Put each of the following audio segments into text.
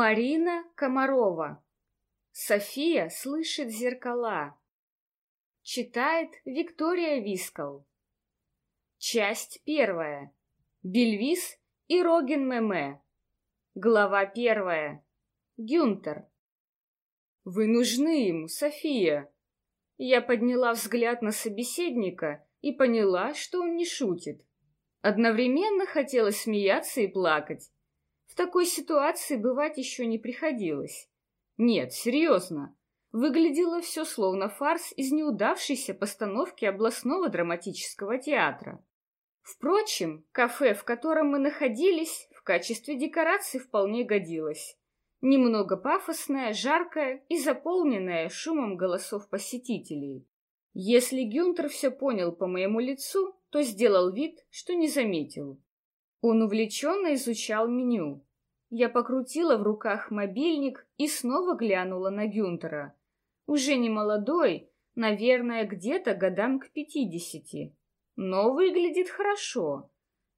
Марина Комарова. София слышит зеркала. Читает Виктория Вискал. Часть первая. Бельвис и Роген Меме. Глава первая. Гюнтер. Вы нужны ему, София. Я подняла взгляд на собеседника и поняла, что он не шутит. Одновременно хотелось смеяться и плакать такой ситуации бывать еще не приходилось. Нет, серьезно. Выглядело все словно фарс из неудавшейся постановки областного драматического театра. Впрочем, кафе, в котором мы находились, в качестве декорации вполне годилось. Немного пафосное, жаркое и заполненное шумом голосов посетителей. Если Гюнтер все понял по моему лицу, то сделал вид, что не заметил. Он увлеченно изучал меню, я покрутила в руках мобильник и снова глянула на Гюнтера. Уже не молодой, наверное, где-то годам к пятидесяти. Но выглядит хорошо.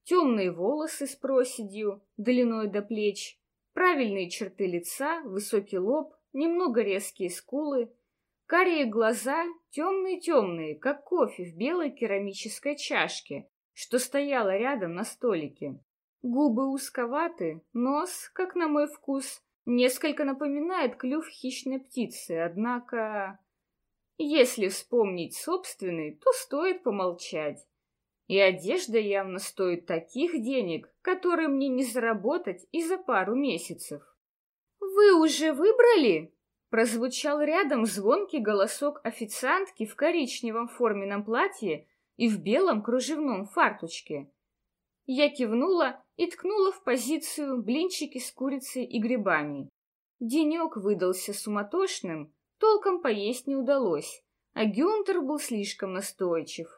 Темные волосы с проседью, длиной до плеч, правильные черты лица, высокий лоб, немного резкие скулы, карие глаза, темные-темные, как кофе в белой керамической чашке, что стояла рядом на столике. Губы узковаты, нос, как на мой вкус, несколько напоминает клюв хищной птицы, однако... Если вспомнить собственный, то стоит помолчать. И одежда явно стоит таких денег, которые мне не заработать и за пару месяцев. «Вы уже выбрали?» Прозвучал рядом звонкий голосок официантки в коричневом форменном платье и в белом кружевном фартучке. Я кивнула и ткнула в позицию блинчики с курицей и грибами. Денек выдался суматошным, толком поесть не удалось, а Гюнтер был слишком настойчив.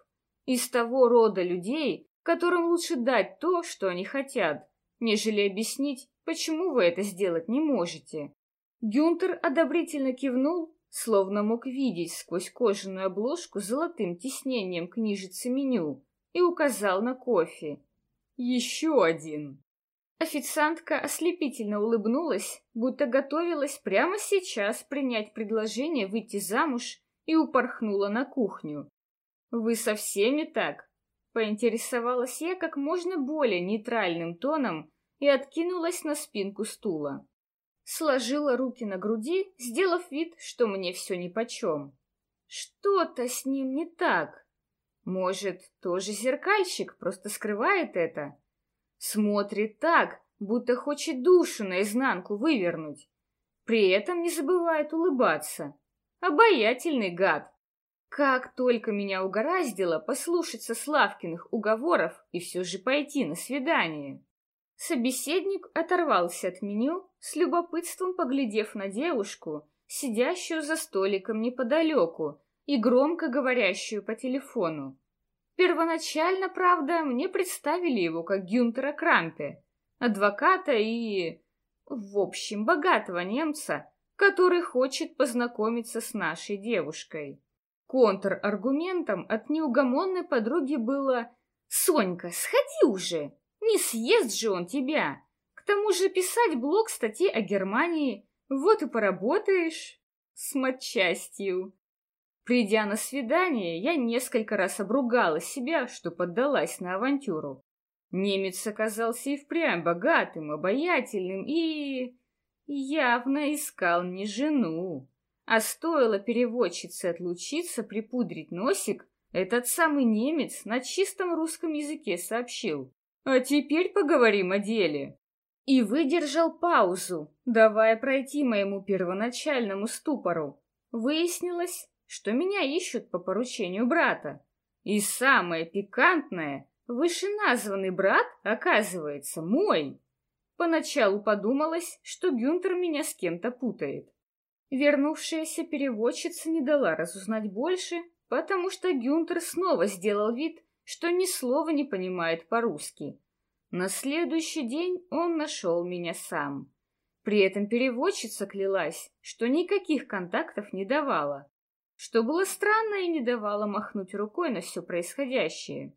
Из того рода людей, которым лучше дать то, что они хотят, нежели объяснить, почему вы это сделать не можете. Гюнтер одобрительно кивнул, словно мог видеть сквозь кожаную обложку золотым тиснением книжицы меню, и указал на кофе. Еще один. Официантка ослепительно улыбнулась, будто готовилась прямо сейчас принять предложение выйти замуж и упорхнула на кухню. «Вы со всеми так?» — поинтересовалась я как можно более нейтральным тоном и откинулась на спинку стула. Сложила руки на груди, сделав вид, что мне все нипочем. Что-то с ним не так. Может, тоже зеркальщик, просто скрывает это? Смотрит так, будто хочет душу наизнанку вывернуть. При этом не забывает улыбаться. Обаятельный гад. Как только меня угораздило послушаться Славкиных уговоров и все же пойти на свидание. Собеседник оторвался от меню, с любопытством поглядев на девушку, сидящую за столиком неподалеку, и громко говорящую по телефону. Первоначально, правда, мне представили его как Гюнтера Крампе, адвоката и, в общем, богатого немца, который хочет познакомиться с нашей девушкой. Контраргументом от неугомонной подруги было «Сонька, сходи уже! Не съест же он тебя! К тому же писать блог статьи о Германии, вот и поработаешь с матчастью». Придя на свидание, я несколько раз обругала себя, что поддалась на авантюру. Немец оказался и впрямь богатым, обаятельным и... явно искал не жену. А стоило переводчице отлучиться, припудрить носик, этот самый немец на чистом русском языке сообщил. «А теперь поговорим о деле». И выдержал паузу, давая пройти моему первоначальному ступору. Выяснилось, что меня ищут по поручению брата. И самое пикантное, вышеназванный брат, оказывается, мой. Поначалу подумалось, что Гюнтер меня с кем-то путает. Вернувшаяся переводчица не дала разузнать больше, потому что Гюнтер снова сделал вид, что ни слова не понимает по-русски. На следующий день он нашел меня сам. При этом переводчица клялась, что никаких контактов не давала что было странно и не давало махнуть рукой на все происходящее.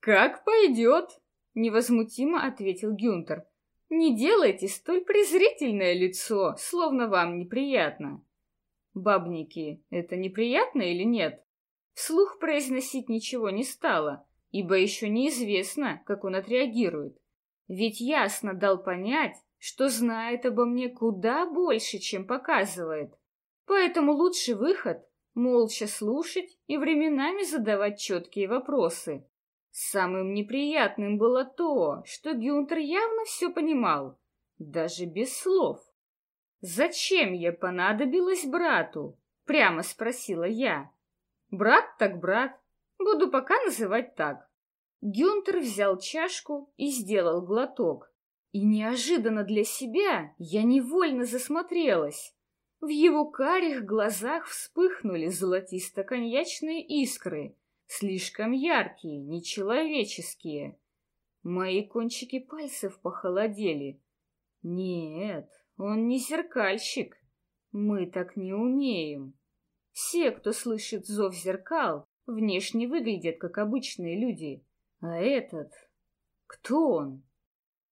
«Как пойдет!» — невозмутимо ответил Гюнтер. Не делайте столь презрительное лицо, словно вам неприятно. Бабники, это неприятно или нет? Вслух произносить ничего не стало, ибо еще неизвестно, как он отреагирует. Ведь ясно дал понять, что знает обо мне куда больше, чем показывает. Поэтому лучший выход — молча слушать и временами задавать четкие вопросы. Самым неприятным было то, что Гюнтер явно все понимал, даже без слов. «Зачем я понадобилась брату?» — прямо спросила я. «Брат так брат, буду пока называть так». Гюнтер взял чашку и сделал глоток. И неожиданно для себя я невольно засмотрелась. В его карих глазах вспыхнули золотисто-коньячные искры, слишком яркие, нечеловеческие. Мои кончики пальцев похолодели. Нет, он не зеркальщик. Мы так не умеем. Все, кто слышит зов зеркал, внешне выглядят как обычные люди. А этот... Кто он?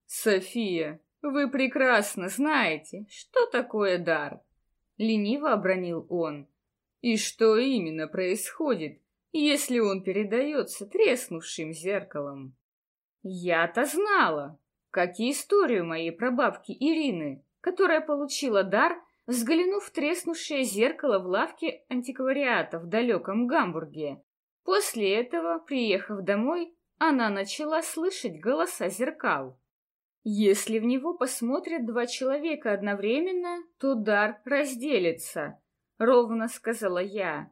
София, вы прекрасно знаете, что такое дар. Лениво обронил он. И что именно происходит, если он передается треснувшим зеркалом. Я-то знала, как и историю моей прабабки Ирины, которая получила дар, взглянув в треснувшее зеркало в лавке антиквариата в далеком Гамбурге. После этого, приехав домой, она начала слышать голоса зеркал. Если в него посмотрят два человека одновременно, то дар разделится, — ровно сказала я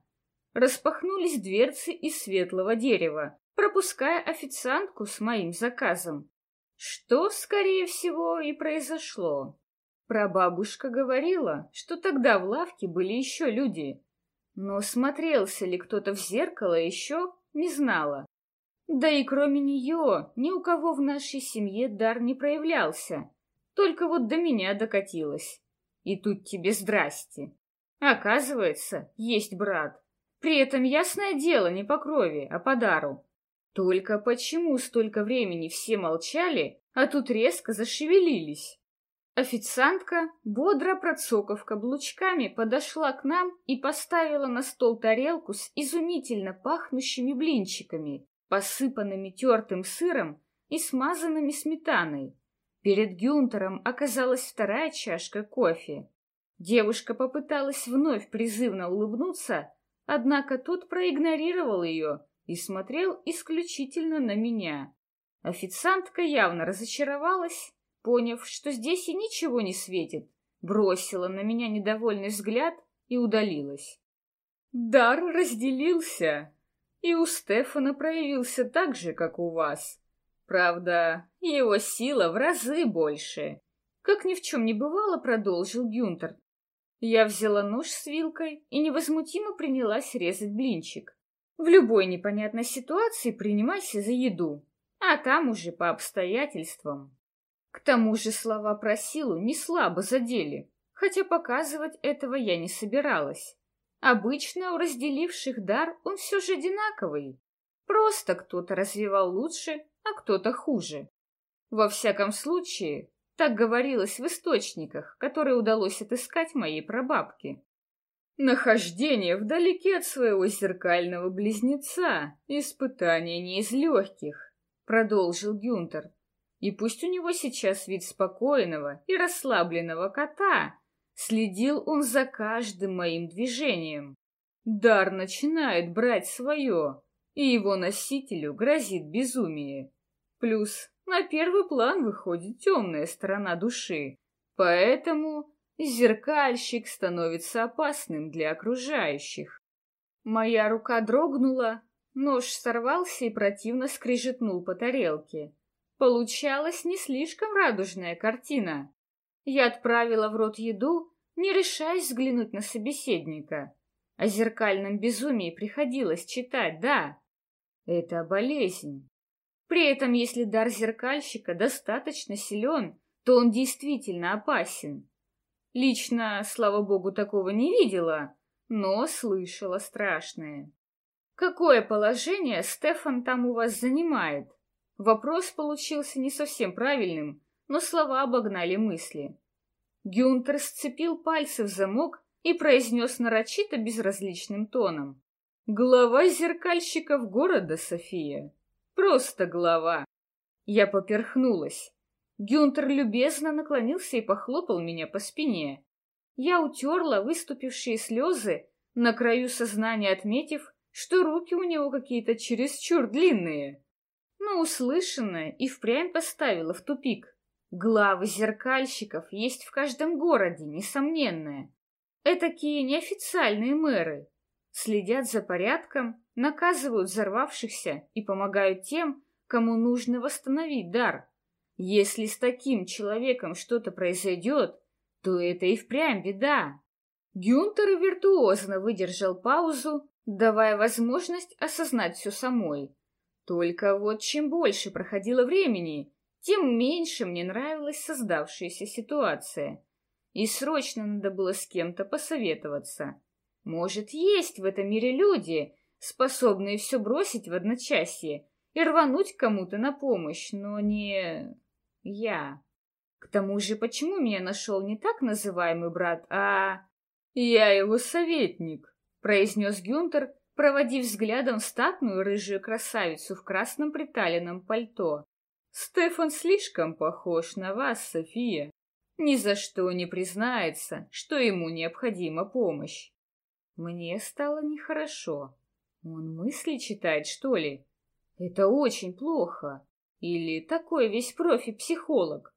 распахнулись дверцы из светлого дерева, пропуская официантку с моим заказом. Что, скорее всего, и произошло. Прабабушка говорила, что тогда в лавке были еще люди, но смотрелся ли кто-то в зеркало еще, не знала. Да и кроме нее ни у кого в нашей семье дар не проявлялся, только вот до меня докатилось. И тут тебе здрасте. Оказывается, есть брат, при этом ясное дело не по крови, а по дару. Только почему столько времени все молчали, а тут резко зашевелились? Официантка, бодро процокав каблучками, подошла к нам и поставила на стол тарелку с изумительно пахнущими блинчиками, посыпанными тертым сыром и смазанными сметаной. Перед Гюнтером оказалась вторая чашка кофе. Девушка попыталась вновь призывно улыбнуться, Однако тот проигнорировал ее и смотрел исключительно на меня. Официантка явно разочаровалась, поняв, что здесь и ничего не светит, бросила на меня недовольный взгляд и удалилась. Дар разделился, и у Стефана проявился так же, как у вас. Правда, его сила в разы больше. Как ни в чем не бывало, продолжил Гюнтер, я взяла нож с вилкой и невозмутимо принялась резать блинчик. В любой непонятной ситуации принимайся за еду, а там уже по обстоятельствам. К тому же слова про силу не слабо задели, хотя показывать этого я не собиралась. Обычно у разделивших дар он все же одинаковый. Просто кто-то развивал лучше, а кто-то хуже. Во всяком случае, так говорилось в источниках, которые удалось отыскать моей прабабке. Нахождение вдалеке от своего зеркального близнеца — испытание не из легких, — продолжил Гюнтер. И пусть у него сейчас вид спокойного и расслабленного кота, следил он за каждым моим движением. Дар начинает брать свое, и его носителю грозит безумие. Плюс на первый план выходит темная сторона души. Поэтому зеркальщик становится опасным для окружающих. Моя рука дрогнула, нож сорвался и противно скрижетнул по тарелке. Получалась не слишком радужная картина. Я отправила в рот еду, не решаясь взглянуть на собеседника. О зеркальном безумии приходилось читать, да. Это болезнь, при этом, если дар зеркальщика достаточно силен, то он действительно опасен. Лично, слава богу, такого не видела, но слышала страшное. Какое положение Стефан там у вас занимает? Вопрос получился не совсем правильным, но слова обогнали мысли. Гюнтер сцепил пальцы в замок и произнес нарочито безразличным тоном. «Глава зеркальщиков города, София. Просто глава». Я поперхнулась. Гюнтер любезно наклонился и похлопал меня по спине. Я утерла выступившие слезы, на краю сознания отметив, что руки у него какие-то чересчур длинные. Но услышанное и впрямь поставило в тупик. Главы зеркальщиков есть в каждом городе, несомненное. Этакие неофициальные мэры. Следят за порядком, наказывают взорвавшихся и помогают тем, кому нужно восстановить дар. Если с таким человеком что-то произойдет, то это и впрямь беда. Гюнтер виртуозно выдержал паузу, давая возможность осознать все самой. Только вот чем больше проходило времени, тем меньше мне нравилась создавшаяся ситуация. И срочно надо было с кем-то посоветоваться. Может, есть в этом мире люди, способные все бросить в одночасье и рвануть кому-то на помощь, но не я. К тому же, почему меня нашел не так называемый брат, а... «Я его советник», — произнес Гюнтер, проводив взглядом статную рыжую красавицу в красном приталенном пальто. Стефан слишком похож на вас, София. Ни за что не признается, что ему необходима помощь. Мне стало нехорошо. Он мысли читает, что ли? Это очень плохо. Или такой весь профи-психолог.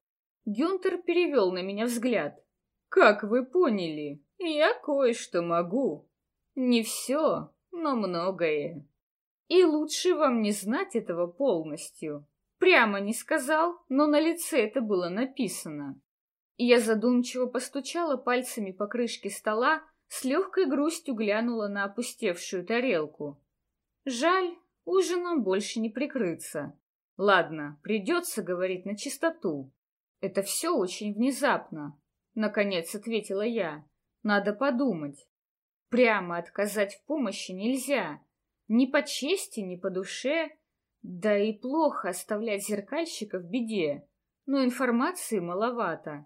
Гюнтер перевел на меня взгляд. Как вы поняли, я кое-что могу. Не все, но многое. И лучше вам не знать этого полностью. Прямо не сказал, но на лице это было написано. Я задумчиво постучала пальцами по крышке стола, с легкой грустью глянула на опустевшую тарелку. Жаль, ужином больше не прикрыться. Ладно, придется говорить на чистоту. Это все очень внезапно, наконец ответила я. Надо подумать. Прямо отказать в помощи нельзя. Ни по чести, ни по душе. Да и плохо оставлять зеркальщика в беде, но информации маловато.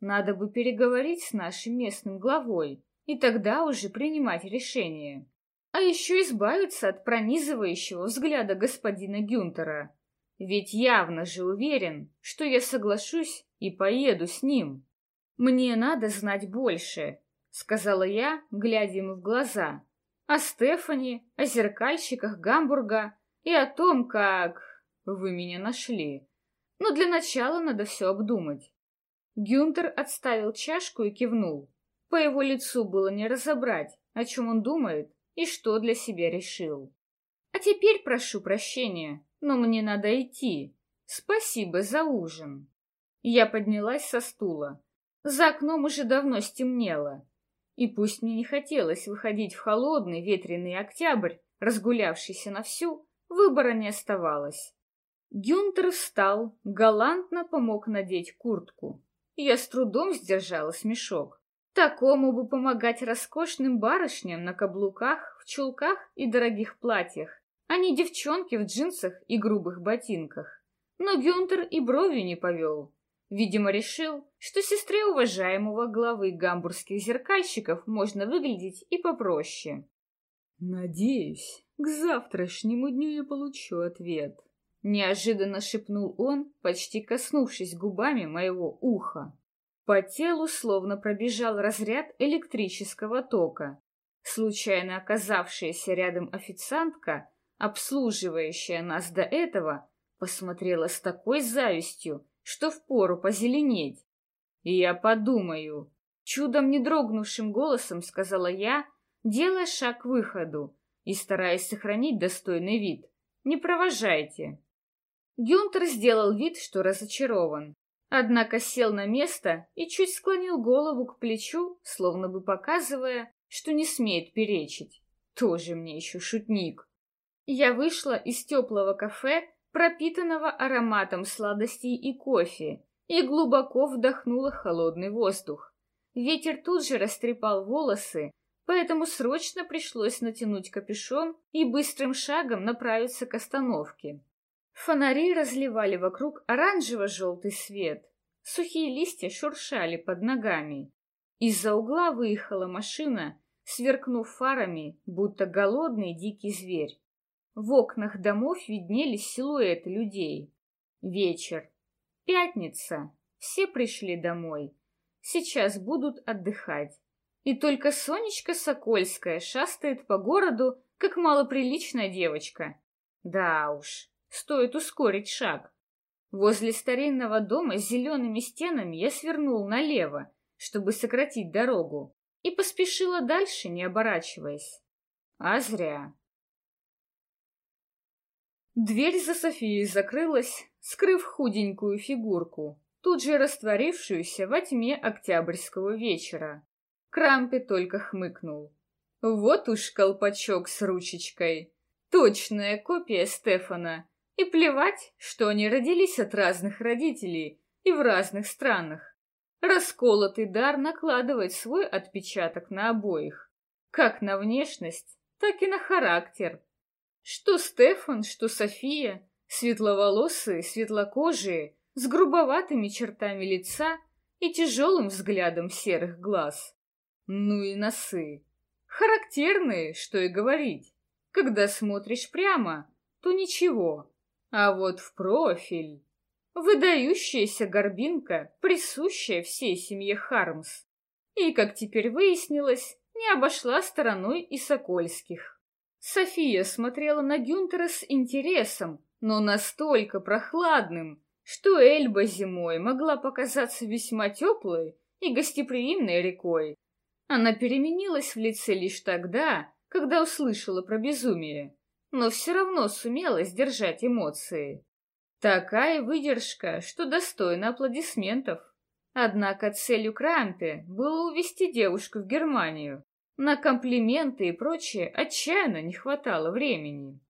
Надо бы переговорить с нашим местным главой, и тогда уже принимать решение. А еще избавиться от пронизывающего взгляда господина Гюнтера. Ведь явно же уверен, что я соглашусь и поеду с ним. Мне надо знать больше, сказала я, глядя ему в глаза. О Стефани, о зеркальщиках Гамбурга, и о том, как вы меня нашли. Но для начала надо все обдумать. Гюнтер отставил чашку и кивнул. По его лицу было не разобрать, о чем он думает и что для себя решил. А теперь прошу прощения, но мне надо идти. Спасибо за ужин. Я поднялась со стула. За окном уже давно стемнело. И пусть мне не хотелось выходить в холодный ветреный октябрь, разгулявшийся на всю, Выбора не оставалось. Гюнтер встал, галантно помог надеть куртку. Я с трудом сдержала смешок. Такому бы помогать роскошным барышням на каблуках, в чулках и дорогих платьях, а не девчонке в джинсах и грубых ботинках. Но Гюнтер и бровью не повел. Видимо, решил, что сестре уважаемого главы гамбургских зеркальщиков можно выглядеть и попроще. «Надеюсь, к завтрашнему дню я получу ответ. Неожиданно шепнул он, почти коснувшись губами моего уха. По телу словно пробежал разряд электрического тока. Случайно оказавшаяся рядом официантка, обслуживающая нас до этого, посмотрела с такой завистью, что впору позеленеть. И я подумаю, чудом не дрогнувшим голосом сказала я, делая шаг к выходу, и стараясь сохранить достойный вид. «Не провожайте». Гюнтер сделал вид, что разочарован, однако сел на место и чуть склонил голову к плечу, словно бы показывая, что не смеет перечить. Тоже мне еще шутник. Я вышла из теплого кафе, пропитанного ароматом сладостей и кофе, и глубоко вдохнула холодный воздух. Ветер тут же растрепал волосы, поэтому срочно пришлось натянуть капюшон и быстрым шагом направиться к остановке. Фонари разливали вокруг оранжево-желтый свет. Сухие листья шуршали под ногами. Из-за угла выехала машина, сверкнув фарами, будто голодный дикий зверь. В окнах домов виднелись силуэты людей. Вечер. Пятница. Все пришли домой. Сейчас будут отдыхать. И только Сонечка Сокольская шастает по городу, как малоприличная девочка. Да уж, стоит ускорить шаг. Возле старинного дома с зелеными стенами я свернул налево, чтобы сократить дорогу, и поспешила дальше, не оборачиваясь. А зря. Дверь за Софией закрылась, скрыв худенькую фигурку, тут же растворившуюся во тьме октябрьского вечера. Крампе только хмыкнул. Вот уж колпачок с ручечкой. Точная копия Стефана. И плевать, что они родились от разных родителей и в разных странах. Расколотый дар накладывает свой отпечаток на обоих. Как на внешность, так и на характер. Что Стефан, что София, светловолосые, светлокожие, с грубоватыми чертами лица и тяжелым взглядом серых глаз. Ну и носы. Характерные, что и говорить. Когда смотришь прямо, то ничего. А вот в профиль... Выдающаяся горбинка, присущая всей семье Хармс. И, как теперь выяснилось, не обошла стороной и Сокольских. София смотрела на Гюнтера с интересом, но настолько прохладным, что Эльба зимой могла показаться весьма теплой и гостеприимной рекой, она переменилась в лице лишь тогда, когда услышала про безумие, но все равно сумела сдержать эмоции. Такая выдержка, что достойна аплодисментов. Однако целью Крампе было увезти девушку в Германию. На комплименты и прочее отчаянно не хватало времени.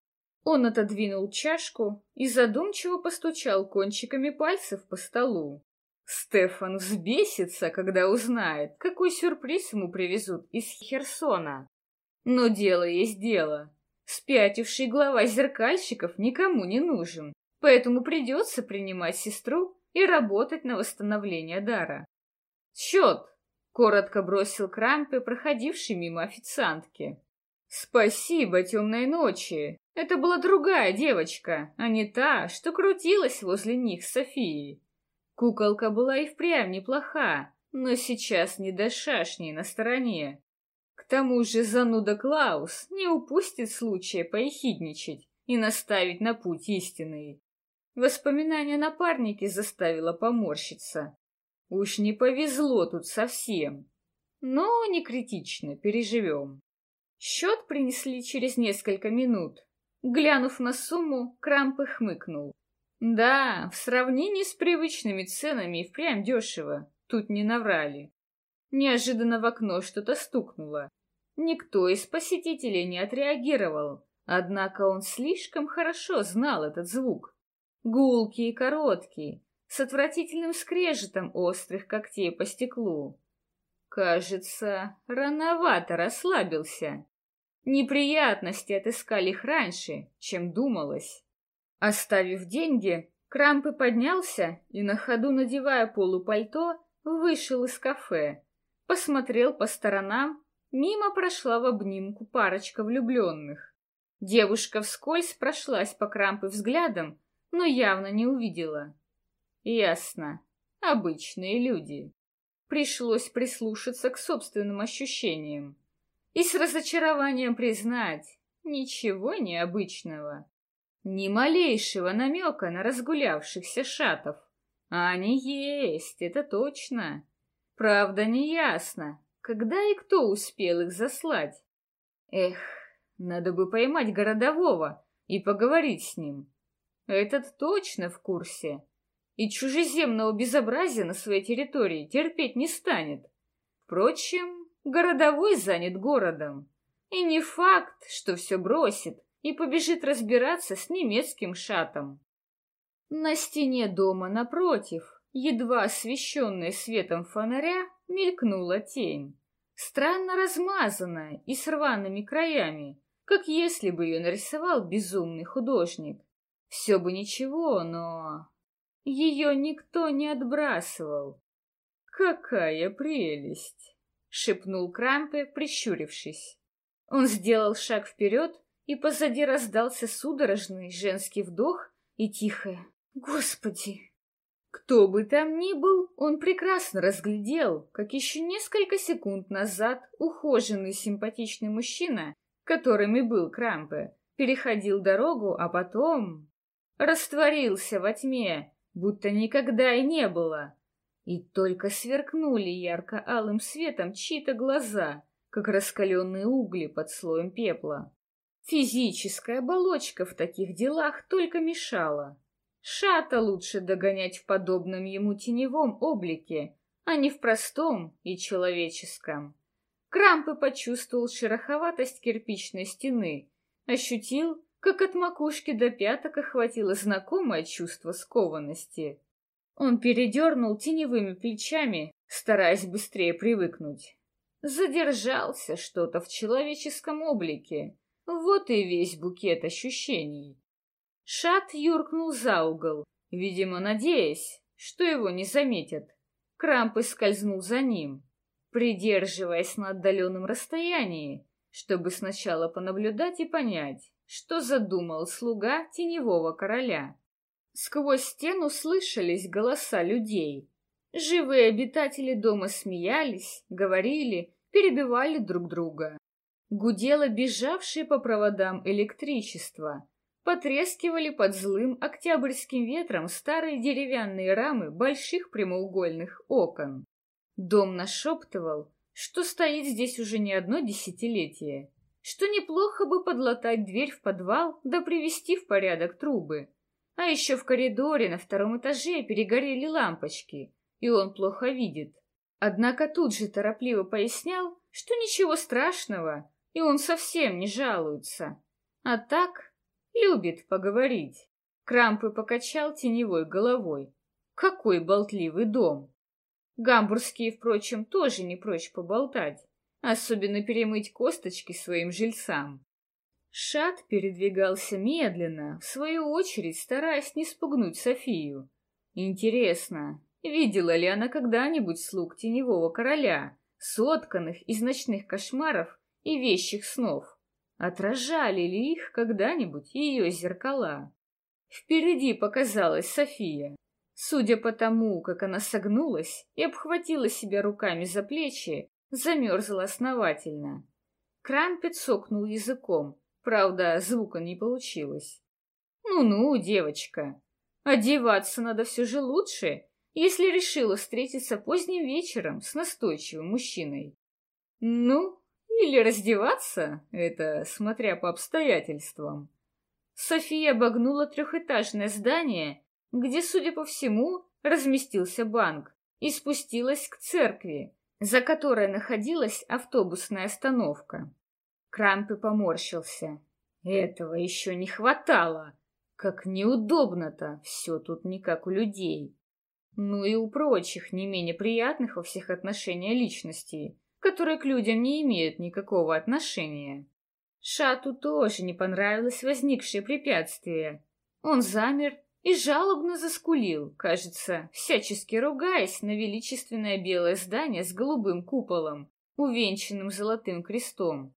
Он отодвинул чашку и задумчиво постучал кончиками пальцев по столу. Стефан взбесится, когда узнает, какой сюрприз ему привезут из Херсона. Но дело есть дело. Спятивший глава зеркальщиков никому не нужен, поэтому придется принимать сестру и работать на восстановление дара. «Счет!» — коротко бросил Крампе, проходивший мимо официантки. «Спасибо темной ночи. Это была другая девочка, а не та, что крутилась возле них с Софией. Куколка была и впрямь неплоха, но сейчас не до шашни на стороне. К тому же зануда Клаус не упустит случая поехидничать и наставить на путь истинный. Воспоминание напарники заставило поморщиться. Уж не повезло тут совсем. Но не критично, переживем. Счет принесли через несколько минут. Глянув на сумму, Крамп хмыкнул. Да, в сравнении с привычными ценами и впрямь дешево. Тут не наврали. Неожиданно в окно что-то стукнуло. Никто из посетителей не отреагировал, однако он слишком хорошо знал этот звук. Гулкий и короткий, с отвратительным скрежетом острых когтей по стеклу. Кажется, рановато расслабился. Неприятности отыскали их раньше, чем думалось. Оставив деньги, Крампы поднялся и, на ходу надевая полупальто, вышел из кафе. Посмотрел по сторонам, мимо прошла в обнимку парочка влюбленных. Девушка вскользь прошлась по Крампы взглядом, но явно не увидела. Ясно. Обычные люди. Пришлось прислушаться к собственным ощущениям. И с разочарованием признать, ничего необычного. Ни малейшего намека на разгулявшихся шатов. А они есть, это точно. Правда, не ясно, когда и кто успел их заслать. Эх, надо бы поймать городового и поговорить с ним. Этот точно в курсе. И чужеземного безобразия на своей территории терпеть не станет. Впрочем, городовой занят городом. И не факт, что все бросит и побежит разбираться с немецким шатом. На стене дома напротив, едва освещенной светом фонаря, мелькнула тень, странно размазанная и с рваными краями, как если бы ее нарисовал безумный художник. Все бы ничего, но... Ее никто не отбрасывал. «Какая прелесть!» — шепнул Крампе, прищурившись. Он сделал шаг вперед, и позади раздался судорожный женский вдох и тихое «Господи!». Кто бы там ни был, он прекрасно разглядел, как еще несколько секунд назад ухоженный симпатичный мужчина, которым и был Крампе, переходил дорогу, а потом растворился во тьме, будто никогда и не было. И только сверкнули ярко-алым светом чьи-то глаза, как раскаленные угли под слоем пепла. Физическая оболочка в таких делах только мешала. Шата лучше догонять в подобном ему теневом облике, а не в простом и человеческом. Крампы почувствовал шероховатость кирпичной стены, ощутил, как от макушки до пяток охватило знакомое чувство скованности. Он передернул теневыми плечами, стараясь быстрее привыкнуть. Задержался что-то в человеческом облике. Вот и весь букет ощущений. Шат юркнул за угол, видимо, надеясь, что его не заметят. Крампы скользнул за ним, придерживаясь на отдаленном расстоянии, чтобы сначала понаблюдать и понять, что задумал слуга теневого короля. Сквозь стену слышались голоса людей. Живые обитатели дома смеялись, говорили, перебивали друг друга. Гудело бежавшее по проводам электричество. Потрескивали под злым октябрьским ветром старые деревянные рамы больших прямоугольных окон. Дом нашептывал, что стоит здесь уже не одно десятилетие, что неплохо бы подлатать дверь в подвал да привести в порядок трубы. А еще в коридоре на втором этаже перегорели лампочки, и он плохо видит. Однако тут же торопливо пояснял, что ничего страшного, и он совсем не жалуется. А так любит поговорить. Крампы покачал теневой головой. Какой болтливый дом! Гамбургские, впрочем, тоже не прочь поболтать, особенно перемыть косточки своим жильцам. Шат передвигался медленно, в свою очередь стараясь не спугнуть Софию. Интересно, видела ли она когда-нибудь слуг теневого короля, сотканных из ночных кошмаров и вещих снов? Отражали ли их когда-нибудь ее зеркала? Впереди показалась София. Судя по тому, как она согнулась и обхватила себя руками за плечи, замерзла основательно. Крампет сокнул языком, Правда, звука не получилось. Ну-ну, девочка, одеваться надо все же лучше, если решила встретиться поздним вечером с настойчивым мужчиной. Ну, или раздеваться, это смотря по обстоятельствам. София обогнула трехэтажное здание, где, судя по всему, разместился банк, и спустилась к церкви, за которой находилась автобусная остановка. Крампе поморщился. Этого еще не хватало. Как неудобно-то, все тут не как у людей. Ну и у прочих, не менее приятных во всех отношениях личностей, которые к людям не имеют никакого отношения. Шату тоже не понравилось возникшее препятствие. Он замер и жалобно заскулил, кажется, всячески ругаясь на величественное белое здание с голубым куполом, увенчанным золотым крестом.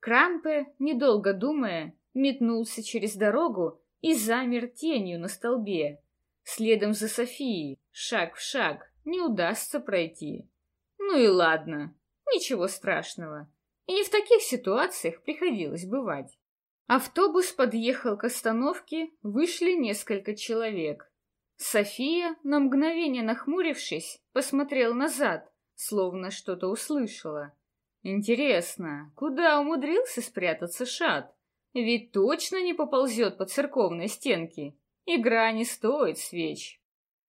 Крампе, недолго думая, метнулся через дорогу и замер тенью на столбе. Следом за Софией, шаг в шаг, не удастся пройти. Ну и ладно, ничего страшного. И не в таких ситуациях приходилось бывать. Автобус подъехал к остановке, вышли несколько человек. София, на мгновение нахмурившись, посмотрел назад, словно что-то услышала. Интересно, куда умудрился спрятаться Шат? Ведь точно не поползет по церковной стенке. Игра не стоит свеч.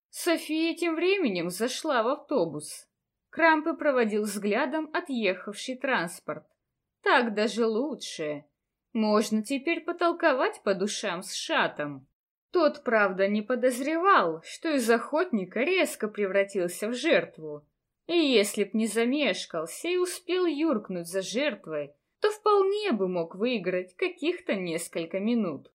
София тем временем зашла в автобус. Крампы проводил взглядом отъехавший транспорт. Так даже лучше. Можно теперь потолковать по душам с Шатом. Тот, правда, не подозревал, что из охотника резко превратился в жертву. И если б не замешкался и успел юркнуть за жертвой, то вполне бы мог выиграть каких-то несколько минут.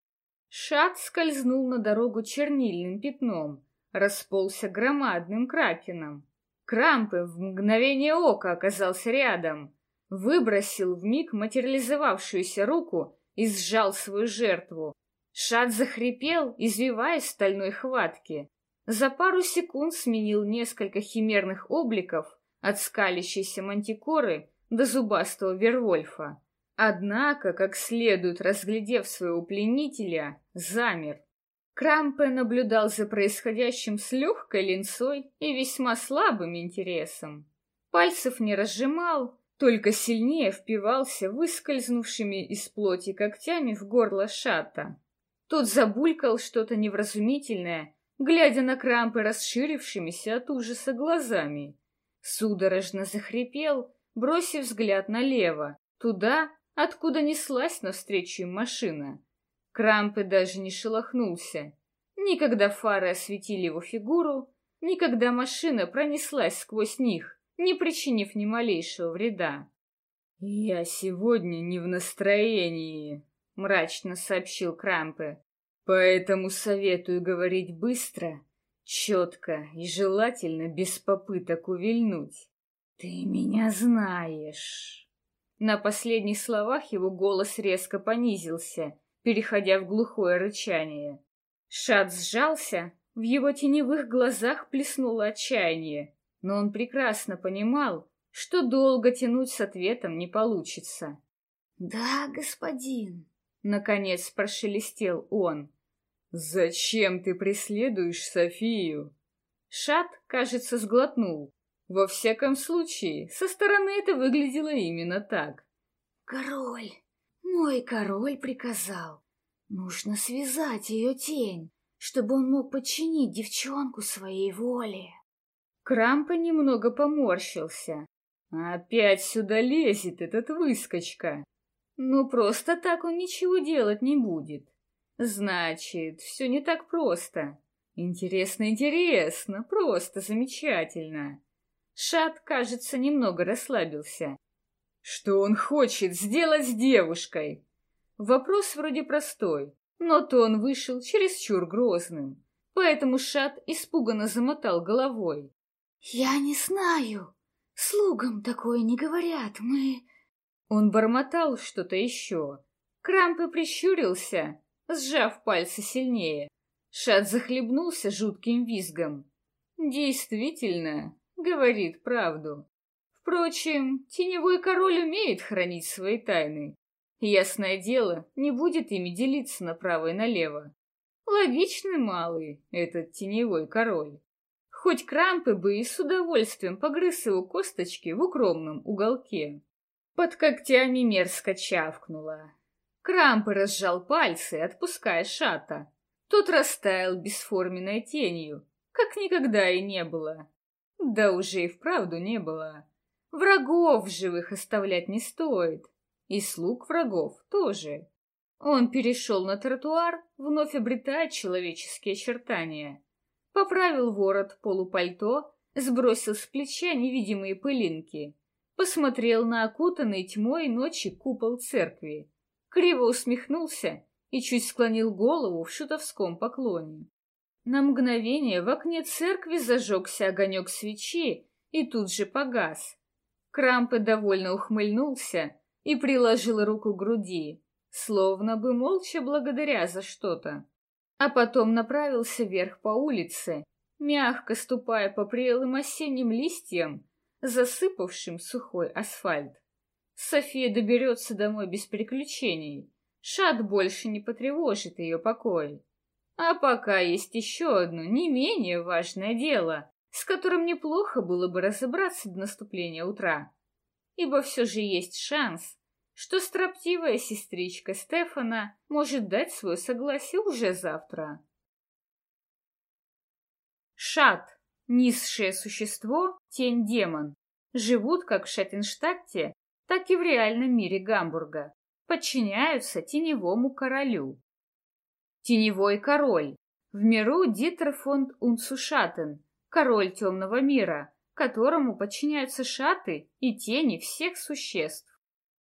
Шат скользнул на дорогу чернильным пятном, расползся громадным кракеном. Крампы в мгновение ока оказался рядом, выбросил в миг материализовавшуюся руку и сжал свою жертву. Шат захрипел, извиваясь стальной хватке. За пару секунд сменил несколько химерных обликов от скалящейся мантикоры до зубастого Вервольфа. Однако, как следует разглядев своего пленителя, замер. Крампе наблюдал за происходящим с легкой линцой и весьма слабым интересом. Пальцев не разжимал, только сильнее впивался выскользнувшими из плоти когтями в горло шата. Тот забулькал что-то невразумительное, глядя на Крампе расширившимися от ужаса глазами. Судорожно захрипел, бросив взгляд налево, туда, откуда неслась навстречу им машина. Крампе даже не шелохнулся. Никогда фары осветили его фигуру, никогда машина пронеслась сквозь них, не причинив ни малейшего вреда. «Я сегодня не в настроении», — мрачно сообщил Крампе. «Поэтому советую говорить быстро, четко и желательно без попыток увильнуть. Ты меня знаешь». На последних словах его голос резко понизился, переходя в глухое рычание. Шат сжался, в его теневых глазах плеснуло отчаяние, но он прекрасно понимал, что долго тянуть с ответом не получится. «Да, господин», — наконец прошелестел он. «Зачем ты преследуешь Софию?» Шат, кажется, сглотнул. Во всяком случае, со стороны это выглядело именно так. «Король, мой король приказал. Нужно связать ее тень, чтобы он мог подчинить девчонку своей воле». Крампа немного поморщился. «Опять сюда лезет этот выскочка. Ну, просто так он ничего делать не будет. Значит, все не так просто. Интересно, интересно, просто замечательно». Шат, кажется, немного расслабился. Что он хочет сделать с девушкой? Вопрос вроде простой, но тон вышел чересчур грозным, поэтому Шат испуганно замотал головой. «Я не знаю. Слугам такое не говорят. Мы...» Он бормотал что-то еще. Крампы прищурился, сжав пальцы сильнее. Шат захлебнулся жутким визгом. Действительно, говорит правду. Впрочем, теневой король умеет хранить свои тайны. Ясное дело, не будет ими делиться направо и налево. Логичный малый этот теневой король. Хоть Крампы бы и с удовольствием погрыз его косточки в укромном уголке. Под когтями мерзко чавкнуло. Крампы разжал пальцы, отпуская шата. Тот растаял бесформенной тенью, как никогда и не было. Да уже и вправду не было. Врагов живых оставлять не стоит. И слуг врагов тоже. Он перешел на тротуар, вновь обретая человеческие очертания. Поправил ворот полупальто, сбросил с плеча невидимые пылинки. Посмотрел на окутанный тьмой ночи купол церкви. Криво усмехнулся и чуть склонил голову в шутовском поклоне. На мгновение в окне церкви зажегся огонек свечи и тут же погас. Крампе довольно ухмыльнулся и приложил руку к груди, словно бы молча благодаря за что-то. А потом направился вверх по улице, мягко ступая по прелым осенним листьям, засыпавшим сухой асфальт. София доберется домой без приключений. Шат больше не потревожит ее покой. А пока есть еще одно, не менее важное дело, с которым неплохо было бы разобраться до наступления утра. Ибо все же есть шанс, что строптивая сестричка Стефана может дать свое согласие уже завтра. Шат, низшее существо, тень-демон, живут как в Шаттенштадте, так и в реальном мире Гамбурга, подчиняются теневому королю. Теневой король. В миру Дитер фон Унцушатен, король темного мира, которому подчиняются шаты и тени всех существ.